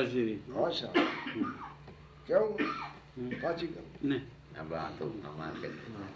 direito. Nossa. Que é um fatigão. Né? Abraço, uma marca. Uma.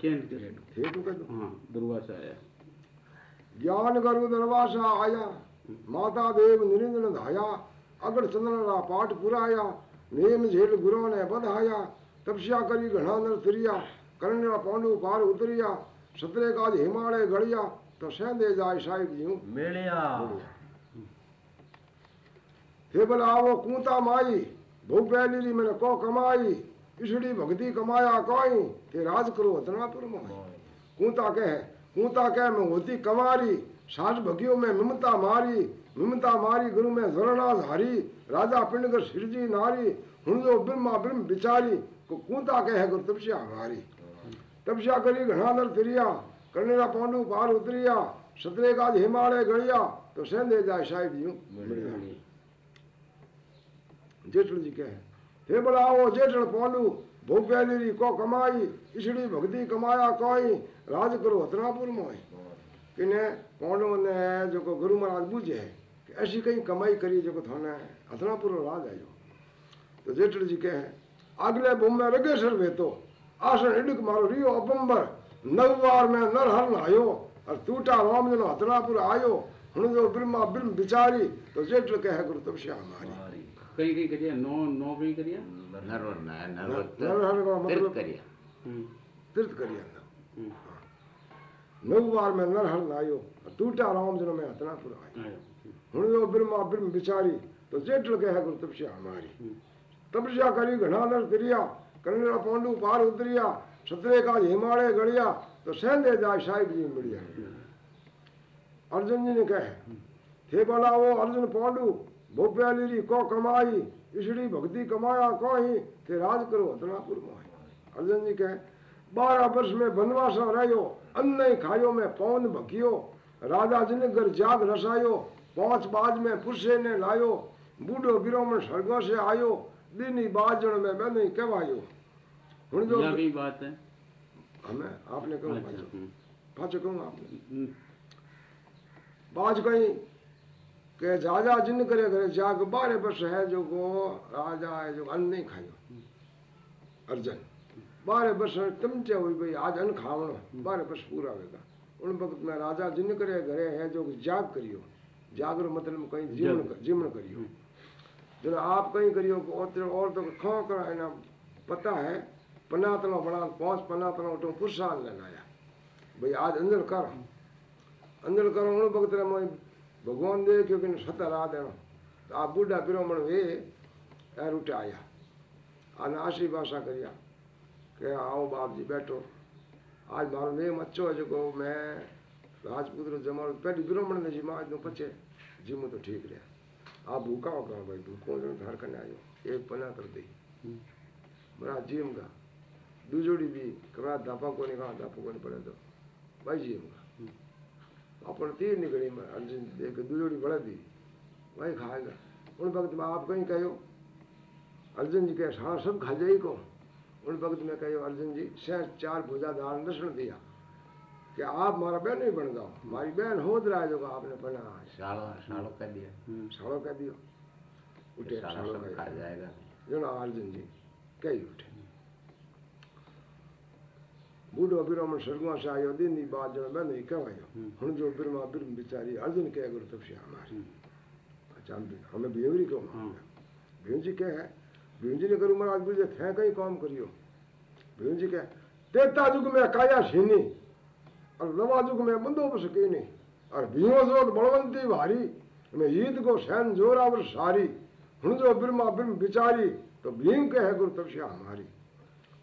केन खेत होगा जो हाँ दुर्वासा आया। ज्ञान गर्व दुर्वासा आया माता देव नरेंद्र धाया अगर चंद्र पाठ पुराया नेम झेल गुरु ने बधाया तपस्या करी घना नर फिरिया कर्ण पांडु पार उतरिया सतरे का हिमालय गड़िया तो सहदे जाय साहिब जी मिलिया। थे बला वो कूता माई भूख पहली मैंने को कमाई। इसड़ी भक्ति कमाया कोई के राज करो अतनापुर मोह कूता कह कूता कह मैं होती कमारी सास भगियो में ममता मारी ममता मारी गुरु में झरना धारी राजा पिंड कर सिरजी नारी हुन जो ब्रह्मा ब्रह्म बिचारी, को कूता कह गुरु तपस्या हमारी तपस्या करी घना नर फिरिया करनेरा पांडु पार उतरिया सतरे का हिमालय गड़िया तो सेंदे जाय शायद यूँ जेठल जी कहे हे बलाओ जेठल पांडु भोपेली को कमाई इसड़ी भक्ति कमाया कोई राज करो हतनापुर मोई किने पांडव ने जो को गुरु महाराज बूझे कि ऐसी कहीं कमाई करी जो को थाने हतनापुर राज आयो तो जेठल जी कहे अगले बुम में रगेश्वर वेतो आसन इडक मारो रियो अपंबर नववार में नर हर आयो और टूटा राम जनो हतनापुर आयो हुन जो ब्रह्मा ब्रह्म बिचारी तो जेठल कहे गुरु तपस्या हमारी कहीं कहीं करिया नौ नौ कहीं करिया નરવર ના નરવર નરવર નો તીર્થ મતલબ કર્યા हम्म, तीर्थ करिया हम्म, नव बार में नर हर आयो टूटा राम जनो में हतनापुर आयो आयो, हुन जो ब्रह्मा ब्रह्म बिचारी तो जेठल कहे गुरु तपस्या हमारी हम्म, तपस्या करी घना नर फिरिया कन्नड़ा पांडु पार उतरिया सतरे का हिमालय गड़िया तो सहदे जाय साहिब जी बढ़िया अर्जुन जी ने कहे थे बोलावो अर्जुन पांडु भोप्याली री को कमाई इसड़ी भक्ति कमाया कोई थे राज करो हतनापुर मोहि अर्जुन जी कहे बारह वर्ष में बनवास रहो अन्न नहीं खायो में पौन भकियो राजा जिन घर जाग रसायो पाँच बाज में पुरुषे ने लायो बूढ़ो बिरोमण स्वर्गो से आयो दीनी बाजण में मैं नहीं कहवायो हुन जो बात है। हमें आपने कहूँ पाछो कहूँ आपने? हम्म, बाज कहीं के राजा जिन करे करे जाग बारह वर्ष है जो को राजा है जो अन्न नहीं खायो। अर्जन बारह वर्ष तमचे हुई भाई आज अन्न खावणो बारह वर्ष पूरा होगा उन वक्त में राजा जिन करे घरे है जो जाग करियो। जागरो मतलब कहीं जीवन जाग। जीवन करियो। जो आप कहीं करियो और और तो खो कर ना पता है पन्ना पनातनो बना पाँच पनातनो तो पुरसान लगाया भाई आज अंदर कर। अंदर करो उन वक्त मैं भगवान दे क्योंकि सतर आ देना तो आप बूढ़ा ब्राह्मण वे रूटे आया। आने आशी भाषा करिया कि आओ बाप जी बैठो। आज मारो नेम अच्छो है जो मैं राजपूत जमा जमारो पहली ब्राह्मण ने जिमा आज तो पचे जिमो तो ठीक रहा। आप भूखा हो कहा भाई भूखो जो तो घर करने आयो। एक पना कर दी। हम्म। बड़ा जिम का दूजोड़ी भी करा धापा को नहीं कहा धापा को नहीं पड़े तो। भाई जिम का अपन तीर निकली मैं अर्जुन एक दूजोड़ी बढ़ दी वही खाएगा उन भक्त में आप कहीं कहो अर्जुन जी के हाँ सब खा जाए को? उन भक्त में कहो अर्जुन जी से चार भुजा दान दर्शन दिया। कि आप मारा बहन नहीं बन जाओ। हमारी बहन हो रहा जो आपने बना साड़ो कर दिया। हम्म, साड़ो कर दियो। उठे साड़ो खा जाएगा। जो ना अर्जुन जी कही उठे। बूढ़ो ब्राह्मण स्वर्गवा से आयो दिन दी बात मैं नहीं कहवायो हम्म। हुन जो ब्रह्मा ब्रह्म बिचारी अर्जुन कह गुरु तपस्या हमारी। अच्छा हमें बेवरी क्यों हाँ। भीम जी क्या है भीम जी ने करू महाराज बुझे थे कहीं काम करियो भीम जी क्या तेता युग में काया छीनी और नवा युग में बंदोबस्त की नहीं और भीमो जोत बलवंती भारी मैं ईद को सहन जोरावर सारी हुन जो ब्रह्मा ब्रह्म बिचारी तो भीम के है गुरु तपस्या हमारी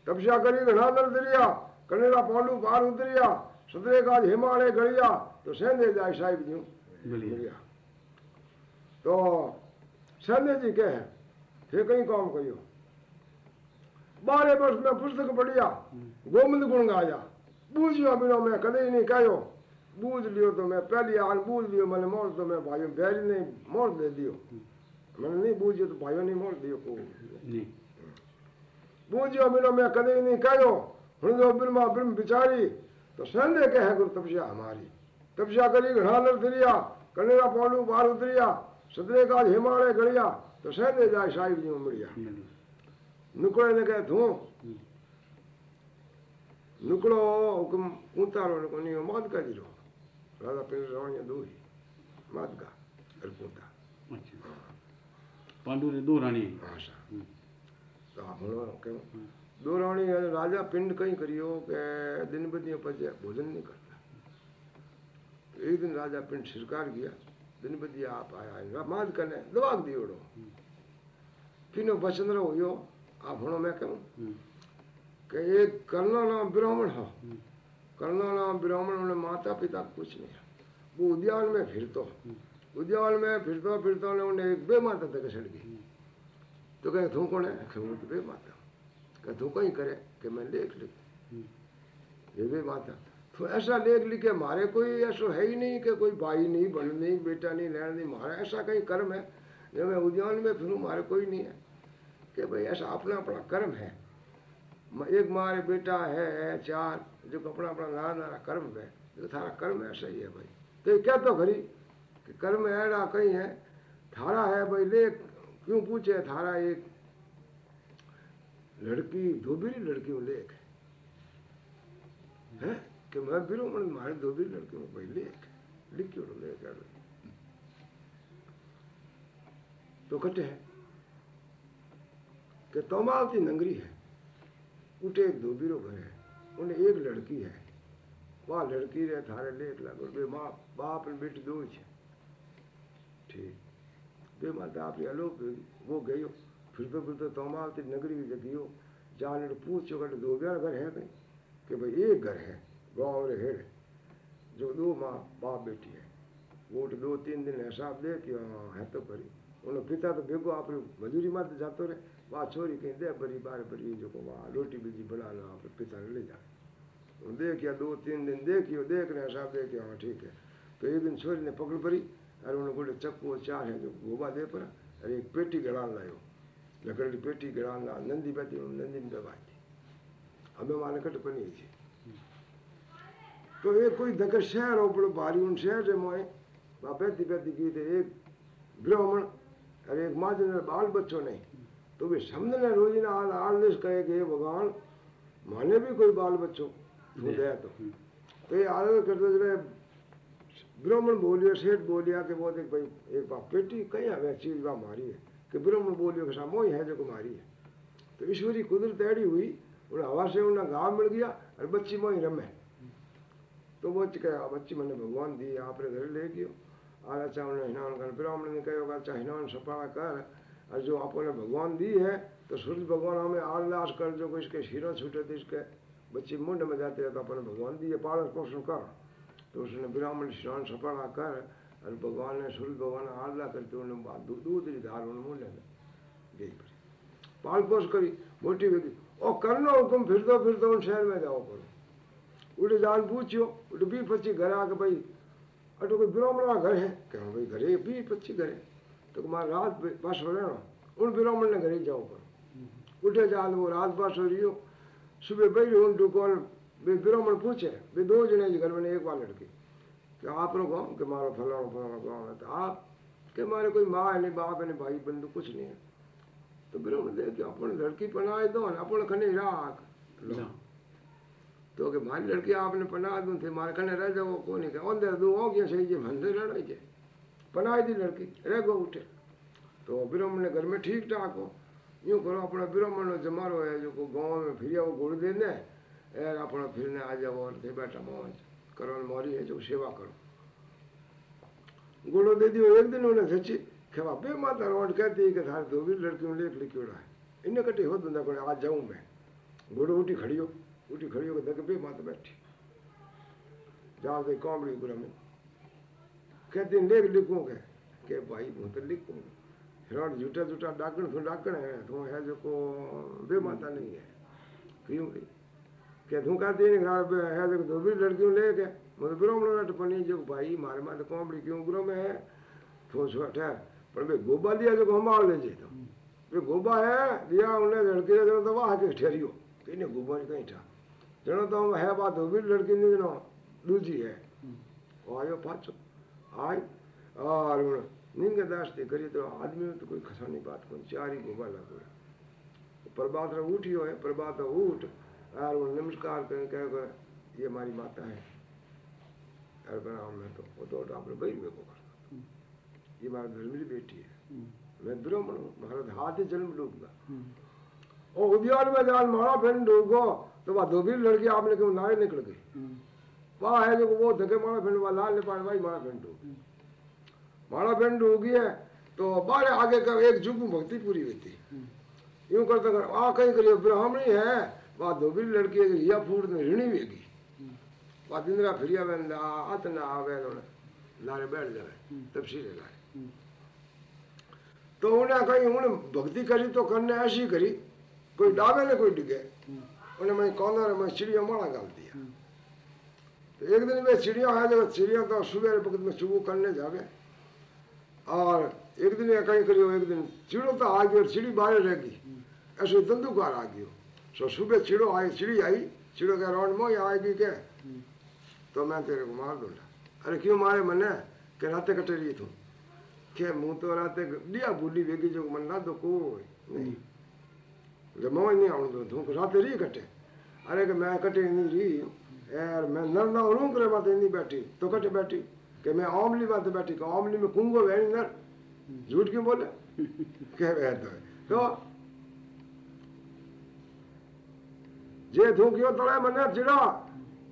तपस्या करी घना नर दरिया कनेरा पांडु पार उतरिया सतरे का हिमालय गड़िया तो सेंदे जाय साहिब जी। मिलिया तो सेंदे जी के है थे कहीं काम करियो। बारह वर्ष में पुस्तक पढ़िया गोविंद गुण गाया। बूझियो बिनो मैं कदे ही नहीं कहो बूझ लियो तो मैं पहली आन बूझ लियो मैंने मोड़ तो मैं भाइयों बैरी नहीं मोड़ दे दियो। मैंने नहीं बूझियो तो भाइयों नहीं मोड़ दियो को बूझियो बिनो मैं कदे ही नहीं कहो जो ब्रह्मा ब्रह्म बिचारी तो संदेह के है गुरु तपस्या हमारी। तपस्या करी नर फिरिया कनेरा पांडु बार उतरिया सदरे का हिमालय गड़िया तो संदेह जाय साहिब जी उमड़िया। नुकड़े ने कहे तू नुकड़ो हुकुम पूतारो ने कोनी माद का ज़ीरो राजा पिंड रवणिया दो ही माद का? और पूता। अच्छा। पांडु रे दो रानी आशा हम्म। तो आप बोलो क्यों? दो रावणी है, राजा पिंड कहीं करियो के दिन बदियों पचे भोजन नहीं करता एक दिन राजा पिंड शिरकार गया दिन बदिया आप आया माद करने दवाग दियोड़ो किनो बचंद्र हो आप हणो मैं कहूँ हम्म। एक कर्णा नाम ब्राह्मण हो कर्णा नाम ब्राह्मण उन्हें माता पिता कुछ नहीं है वो उद्यान में फिरतो उद्यान में फिरतो फिरतो ने उन्हें एक बे माता तक सड़ गई तो कहे तू कौन है कहे तो बे माता तू कहीं करे कि मैं लेख लिख। ये बे माता तो ऐसा लेख लिखे मारे कोई ऐसा है ही नहीं कि कोई भाई नहीं बहन नहीं बेटा नहीं लैन नहीं मारा ऐसा कहीं कर्म है? जब मैं उद्यान में फिर मारे कोई नहीं है। कि भाई ऐसा अपना अपना कर्म है। एक मारे बेटा है, है चार जो अपना अपना नारा नारा कर्म है। जो थारा कर्म ऐसा ही है भाई। तो क्या तो खरी कि कर्म ऐड़ा कहीं है? थारा है भाई लेख क्यों पूछे? थारा एक लड़की धोबीरी लड़की में लेख है। हैं? कि मैं बिरो मन मारे धोबीरी लड़की में भाई लेख लिखियो तो लेख है तो कटे है कि तोमावती नंगरी है, उठे एक धोबीरो घर है, उन्हें एक लड़की है। वहाँ लड़की रे थारे लेख लागो बे माँ, बाप ने बेटी दो है। ठीक। बे माता आपने अलोप वो गयो। फिरते फिरते तोमावती नगरी की जगियो जाने ने पूछो कि दो ब्याह घर है कहीं? कि भाई एक घर है, गाँव रे हेड़। जो दो माँ बाप बेटी है। वो उठ दो तीन दिन हिसाब दे कि हाँ है तो करी उन्हें पिता तो बेगो आप मजूरी मत जाते रे वहाँ छोरी कहीं, दे बरी बार बरी, जो को वहाँ रोटी बीजी बना लो आप पिता ने ले जाए उन्हें देखिया दो तीन दिन देखियो देखने हिसाब दे कि हाँ ठीक है। तो एक दिन छोरी ने पकड़ पड़ी अरे उन्हें गोटे चक्कू चार है, जो गोबा दे पर। अरे एक पेटी गड़ान लायो। लकड़ी पेटी गड़ान ला नंदी बैठी नंदी थी। हमें माने कट पनी थी। तो एक कोई धक्के शहर हो बड़ो भारी उन शहर से मोए। वहाँ बैठी बैठी की थे एक ब्राह्मण और एक माँ जन बाल बच्चों नहीं तो वे समझ ने रोजी ना हाल हाल लिस कहे कि भगवान माने भी कोई बाल बच्चों? तू दे तो। तो ये आदर करते रहे ब्राह्मण बोलिया सेठ बोलिया कि वो देख भाई एक बात पेटी कहीं हमें चीज़ वहाँ मारी है। कि ब्राह्मण बोलियो कि सामो ही है जो को मारी है। तो ईश्वरी कुदरत ऐडी हुई, उन्हें हवा से उन्हें घाव मिल गया और बच्ची मोही रमे तो वो कहा बच्ची, मैंने भगवान दी आपने घर ले गयो। और अच्छा उन्हें हिनान कर, ब्राह्मण ने कहो अच्छा हिनान सपाड़ा कर। और जो आपने भगवान दी है तो सूर्य भगवान हमें आलास कर, जो इसके हीरो छूटे थे इसके बच्चे मुंड में जाते हैं तो अपने भगवान दिए पालन पोषण कर। तो उसने ब्राह्मण स्नान सपाड़ा कर और भगवान ने सूर्य भगवान आल्ला करते उन्हें बा- दू- दूध री धार उन्हें मुंड में गई पड़ी। पाल करी, मोटी हुई और करनो हुकुम फिर तो फिर तो उन शहर में जाओ करो उठे जान पूछियो उठे बी पच्ची घर आके भाई अटो कोई ब्राह्मण का घर है? कहो भाई, घर है बी पच्ची घर है। तो मार रात बस हो रहे उन ब्राह्मण ने घर ही जाओ करो उठे जान वो रात बस हो रही हो। सुबह बैठ, उन दुकान वे ब्राह्मण पूछे वे दो जने घर में, एक बार लड़की। कि आप लोग हम कि मारो फलाना फलाना फलाना था आप कि मारे कोई माँ ने बाप ने भाई बंधु कुछ नहीं है। तो फिर हमने कि अपन लड़की पनाह दो अपन खने राख तो मारी लड़की आपने पनाह दूँ थे मारे खने रह जाओ को नहीं कहा अंदर दो हो क्या सही जे भंधे लड़ाई जे। पना दी लड़की रह गो उठे। तो ब्रह्म ने घर में ठीक ठाक हो। यूँ करो अपना ब्रह्मण जमा जमारो है जो को गाँव में फिर वो गुड़ देने अपना फिरने आ जाओ और थे बैठा मोहन करो मोरी है, जो सेवा करो। गुड़ो दे दियो एक दिन उन्हें सच्ची खेवा बे माता रोड कहती है कि थारे दो भी लड़कियों लेख लिखियोड़ा है। इन्हें कटे हो दुंदा कोने आज जाऊँ मैं। गुड़ो उठी खड़ी हो उठी खड़ी हो देख बे माता बैठी। जाओ दे कॉमड़ी गुरा में। कहती लेख लिखूं के? के भाई हूँ तो लिखूं। रण झूठा झूठा डाकण तो डाकण है तू है जो को बे माता, नहीं है। क्यों नहीं? के का दिन घर है तो भी लड़कियों ले के मतलब ब्रो में लट जो भाई मारे मार मारे कोमड़ी क्यों ब्रो में है ठोस है पर बे गोबा दिया जो हम ले जे तो बे गोबा है दिया उन्हें लड़की लड़के तो दवा के ठहरियो किने गोबा कहीं था जनो तो है बात दो भी लड़की नहीं जनो दूजी है और आयो पाछो आय और निंगे दास ते करी तो आदमी में तो कोई खसानी बात कोई चार ही गोबा लगो प्रभात रे हो है प्रभात उठ और वो नमस्कार करें कहे ये हमारी माता है। और प्रणाम में तो वो तो आपने भाई मेरे को करता ये हमारे घर मेरी बेटी है। मैं ब्राह्मण हूँ महाराज हाथ ही जन्म डूबगा और उद्यान में जान मारा फिर डूबगो तो वह दो भी लड़की आपने क्यों नारे निकल गई वहाँ है जो वो धके मारा फिर वह लाल नेपाल भाई मारा फिर डूब मारा फिर डूबी है तो बारे आगे कर एक जुग भक्ति पूरी हुई थी यूँ करते कर आ कहीं करियो ब्राह्मणी है दो भी लड़की या फूट में ऋणी वेगी दिंदरा फिरिया में आत ना आवे लारे बैठ जावे तब सीधे लाए। तो उन्हें कहीं, उन्हें भक्ति करी तो करने ऐसी करी, कोई डावे ने कोई डिगे। उन्हें मैं कॉर्नर में चिड़िया माड़ा गाल दिया। तो एक दिन में चिड़िया है जब चिड़िया तो सुबह वक्त में सुबह करने जावे। और एक दिन कहीं करियो, एक दिन चिड़ो तो आ गई और चिड़ी बाहर रह गई। ऐसे धंधुकार आ गयो सो सुबह चिड़ो आई चिड़ी आई चिड़ो के राउंड में आएगी के तो मैं तेरे को मार दूँगा अरे क्यों मारे मने के राते कटे रही तू के मुँह तो राते दिया बुढ़ी वेगी जो मन ना दो कोई नहीं जब मैं नहीं आऊँ तो तू राते रही कटे अरे के मैं कटे नहीं रही यार मैं नर ना उड़ूं करे बात नहीं बैठी तो कटे बैठी कि मैं आमली बात बैठी कि आमली में कुंगो वैनी नर झूठ क्यों बोले कह वह तो तो जे तू क्यों तड़े मने चिड़ा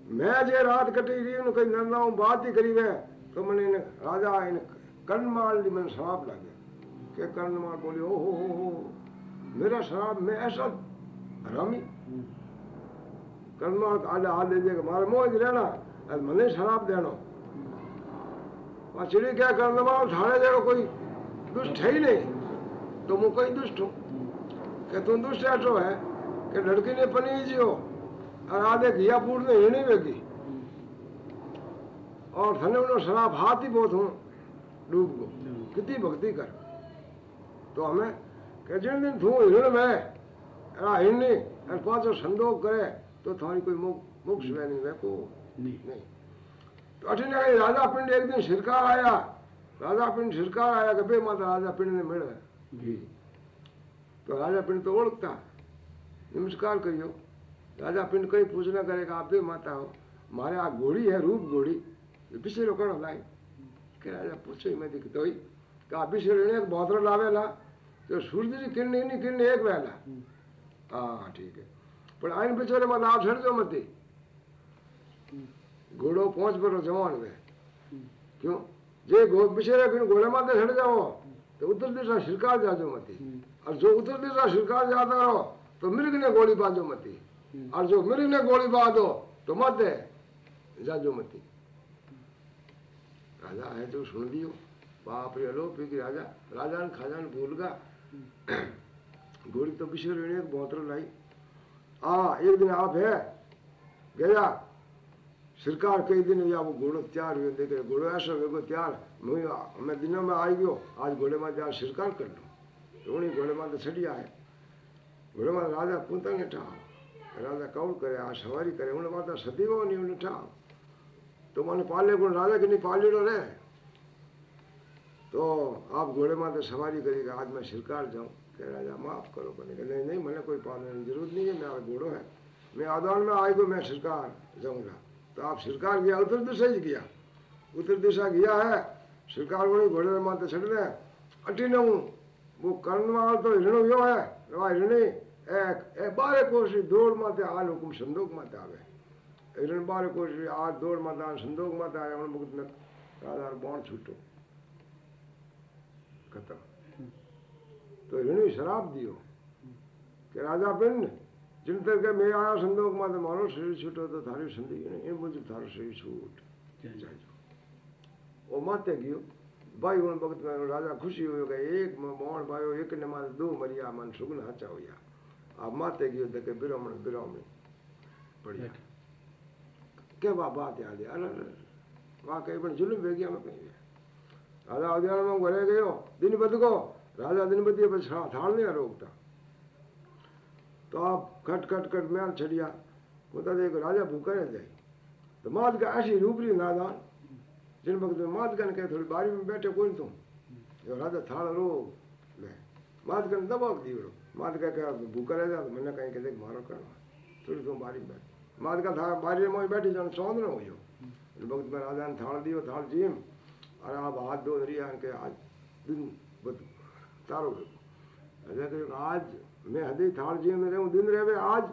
मैं जे रात कटी रही हूं कई नरना हूं बात ही करी वे तो मने इन राजा इन कर्णमाल दी मन शराब लगे के कर्णमाल बोली ओ हो हो हो मेरा शराब में ऐसा हरामी कर्णमाल आले हाल दे के मारे मोह रहना और मने शराब देनो वहाँ चिड़ी क्या कर्णमाल ठाणे जेड़ो कोई दुष्ट है ही नहीं तो मुँह कहीं दुष्ट हूँ કે તું દુષ્ટ આટલો હે કે લડકીને પની जियो और आधे घिया पूर ने हिणी वेगी और थने उन्हों शराब हाथ ही बहुत हूँ डूब गो कितनी भक्ति कर तो हमें કે जिन दिन थू हिरण में आ हिरनी और पांचों संदोक करे तो थारी कोई मुख मुख सुवे नहीं वे को नहीं नहीं तो अठीने कहीं राजा पिंड एक दिन सिरकार आया राजा पिंड सिरकार आया कि बे माता राजा पिंड ने मिले जी तो राजा पिंड तो ओळखता नमस्कार करियो। राजा पिंड कहीं पूछना करेगा आप भी माता हो। मारे आ घोड़ी है रूप घोड़ी। पीछे रोकड़ो लाई के राजा पूछो ही मैं दिखतो ही कि आप पीछे एक बोतल लावेला तो सूरज की किरण नहीं किरण एक वेला हाँ ठीक है। पर आइन पिछोरे मत आप छड़जो मत घोड़ो पहुँच पर जवान वे क्यों? जे घो पिछले किन घोड़े माते छड़ जाओ तो उत्तर दिशा शिरकार जाजो मती और जो उत्तर दिशा शिरकार जाता रहो तो मृग ने गोली बाजो मती। और जो मृग ने गोली बाजो तो मत दे। जाजो मती। राजा है जो सुन दियो बाप रे लो पी राजा। राजा ने खाजा ने भूल गा। गोली तो रहने एक बोतल लाई। हाँ एक दिन आप है गया। सरकार कई दिन या वो घोड़ो तैयार हुए देखे घोड़ो ऐसा वेगो तैयार। मैं मैं दिनों में आई गयो आज घोड़े में तैयार सरकार कर लो। तो उन्हीं घोड़े में तो छड़ी आए। राजा पूता ने ठाव राजा कौन करे आ सवारी करे माता सती वो नहीं उन्हें ठाव तो मैंने पाले को राजा के नहीं पालेड़ो रे तो आप घोड़े में तो सवारी करेगा आज मैं शिरकार जाऊँ कि राजा माफ़ करो कहने नहीं नहीं मैंने कोई पालने की ज़रूरत नहीं है मेरा घोड़ो है मैं आदान में आएगा मैं सरकार जाऊँगा तो आप सरकार गया उत्तर दिशा ही गया उत्तर दिशा गया है सरकार को घोड़े माते छड़ रहे अटी न वो कर्ण वाल तो हिरण यो है એને બારે કોષી ધોળમાંથી આ લોકો સંદોગમાં આવે એટલે બારે કોષી આ ધોળમાં આવે સંદોગમાં આવે એમણે મુક્ત આધાર બોણ છૂટો ખતમ તો એણે શરાબ દીયો કે રાજા બેન ચિંતન કે મેં આ સંદોગમાં મારો શરીર છૂટો તો તારું સંદોગ એ મુજબ તારું શરીર છૂટ જાય ઓમાં તે ગયો भाई उन भक्त भयो राजा खुशी हुए गए एक मोहण भाई एक ने मारे दो मरिया मन सुगुन हचा हुआ अब माते गयो देखे ब्राह्मण ब्राह्मण बढ़िया। के वाह बात याद है? अरे वहाँ कहीं पर जुलम भेगिया में कहीं राजा अज्ञान में घरे गयो दिन बद को राजा दिन बदिए पर थाल नहीं रोकता तो। आप खट खट खट मैं छड़िया। बता देखो राजा भूखा रह जाए। तो मात का ऐसी रूपरी नादान। जिन वक्त में माद कन कहे, थोड़ी बारी में बैठे कोई तुम? जो राजा थाल रो, ले। माद कन दबाव दी बड़ो माद का क्या भूखा रह जा तो मैंने कहीं कहते मारो करना थोड़ी तुम बारी में बैठ। माद का था बारी में बैठी जान सौंद न हो वक्त में राजा ने थाल दियो, थाल जीम और आप हाथ धो रिया के आज दिन बद, तारो राजा कहे आज मैं हदे थाल जी में रहूँ दिन रहे आज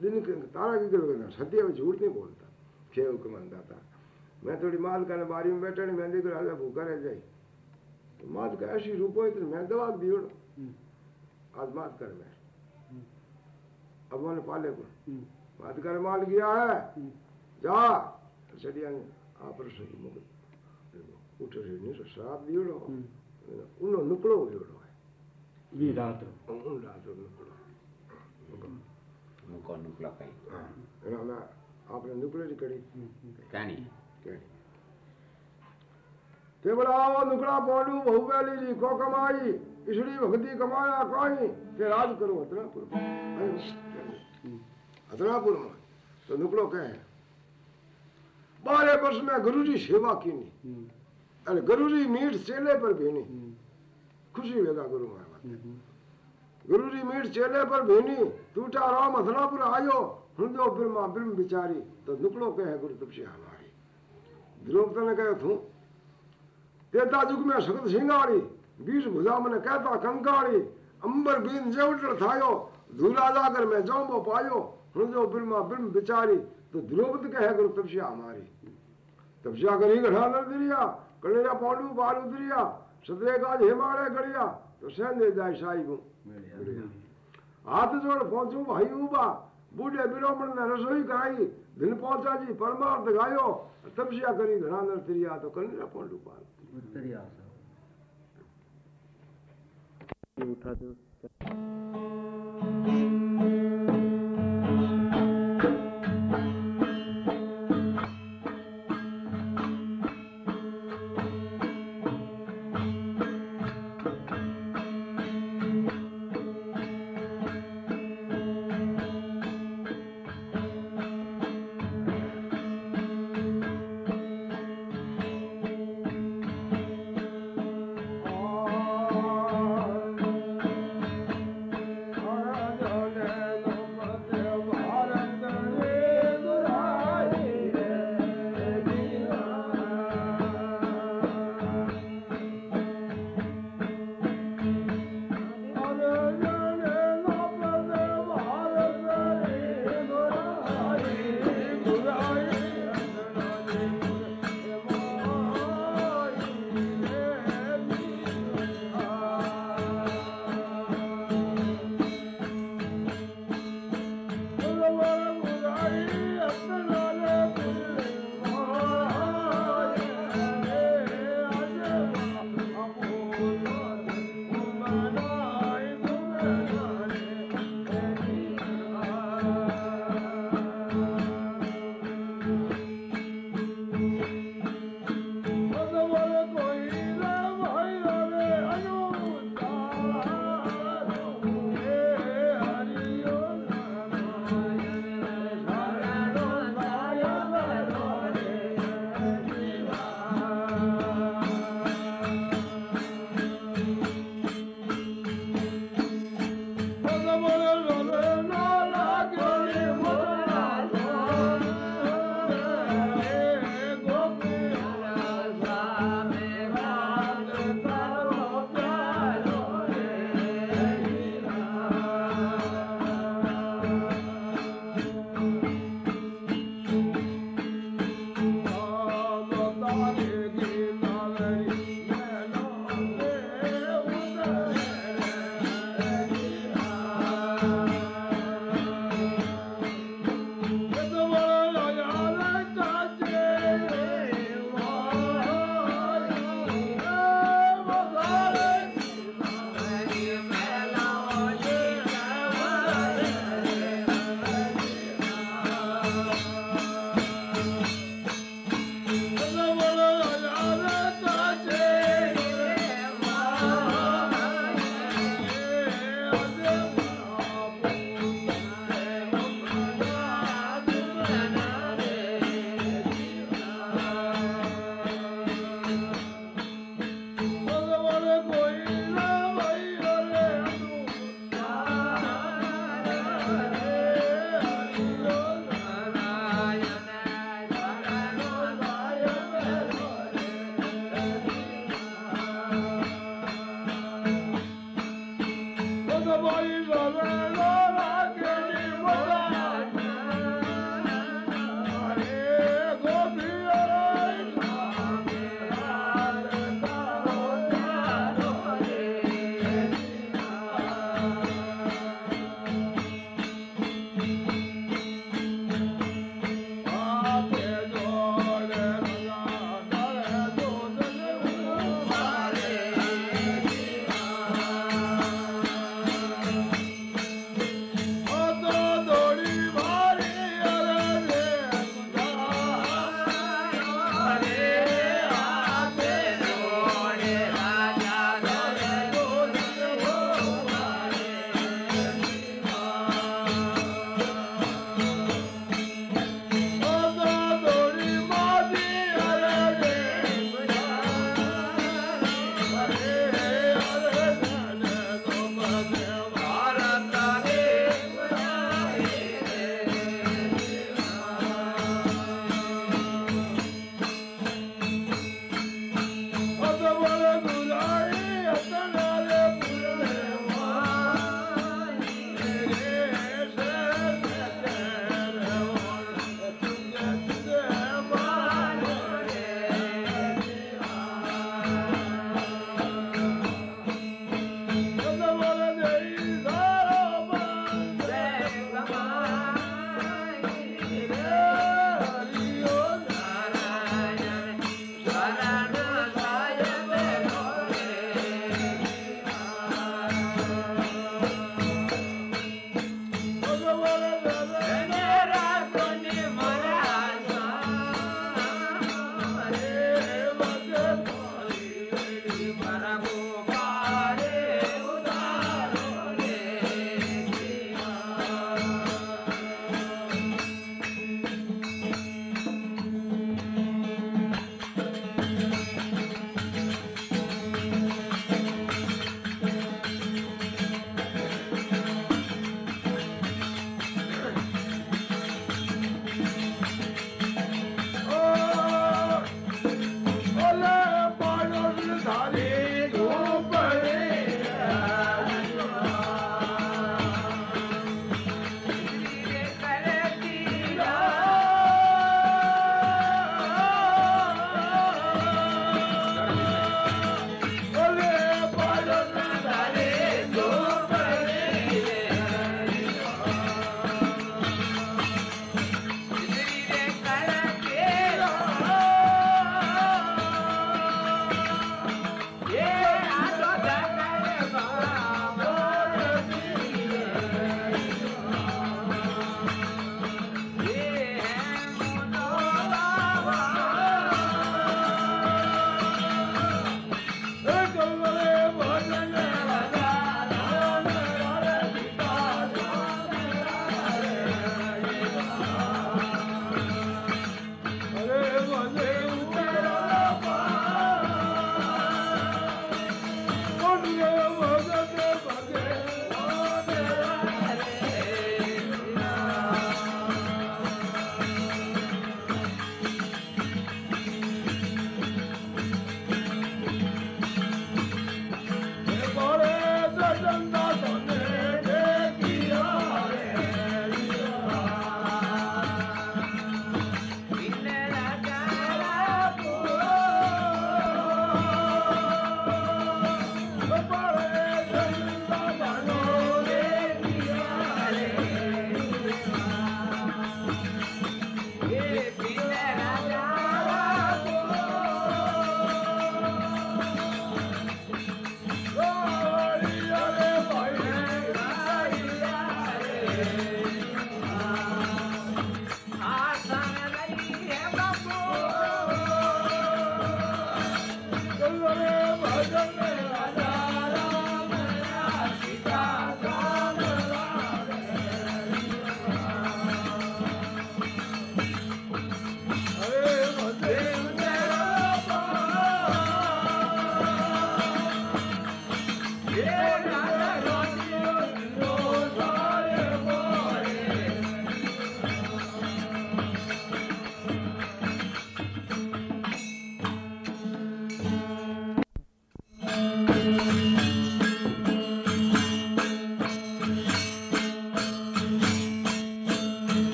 दिन तारा की करना। सत्य में झूठ नहीं बोलता। खेल के मन दाता मैं थोड़ी माल का बारी में बैठे मैं देख रहा भूखा रह जाए तो मात का ऐसी रूप हो तो मैं दवा दियो आज मात कर मैं। हम्म। अब उन्होंने पाले को मात हम्म। कर माल गया है। हम्म। जा। चलिया आप रसोई मुगल। उठ रही नहीं तो शराब दियो उन्होंने नुकड़ो हो जोड़ो है। ये रात उन रात नुकड़ो। मुको नुकड़ो कहीं। हाँ। आपने नुकड़ो कड़ी। कहानी कहेंगे तिमराव नुकड़ा पांडु बहुबैली लिखो कमाई इसड़ी भक्ति कमाया काई के राज करो अतनापुर अतनापुर में? तो नुकड़ो कहे बारह वर्ष में गुरु जी सेवा की नहीं हम्म। अरे गुरु जी मीठ चेले पर भेनी। हम्म। खुशी होगा गुरु महाराज। हम्म। गुरु जी मीठ चेले पर भेनी टूटा राम अथनापुर आयो हृदय ब्रह्मा ब्रह्म बिचारी। तो नुकड़ो कहे गुरु तुलसी हमारी द्रौपदी ने कहे थू तेता युग में सगत सिंगाड़ी बीस भुजा मन कहता कंकाड़ी अंबर बीन जेवटल थायो धूला जाकर मैं जौबो पायो हृदय ब्रह्मा ब्रह्म बिचारी तो द्रौपदी कहे गुरु तपस्या हमारी तपस्या करी गढ़ा नर दिरिया कलेरा पांडु बाल उतरिया सदरे काज हेमाड़े गड़िया तो सहन दे जाय शाही को हाथ जोड़ पहुंचू भाई उबा बुढे ब्रह्मण ने रसोई कराई दिन पहुचा जी परमार्थ गायो तपस्या करी घना नर त्रिया तो कन्या पंडु पाल उत्तरिया उठा दो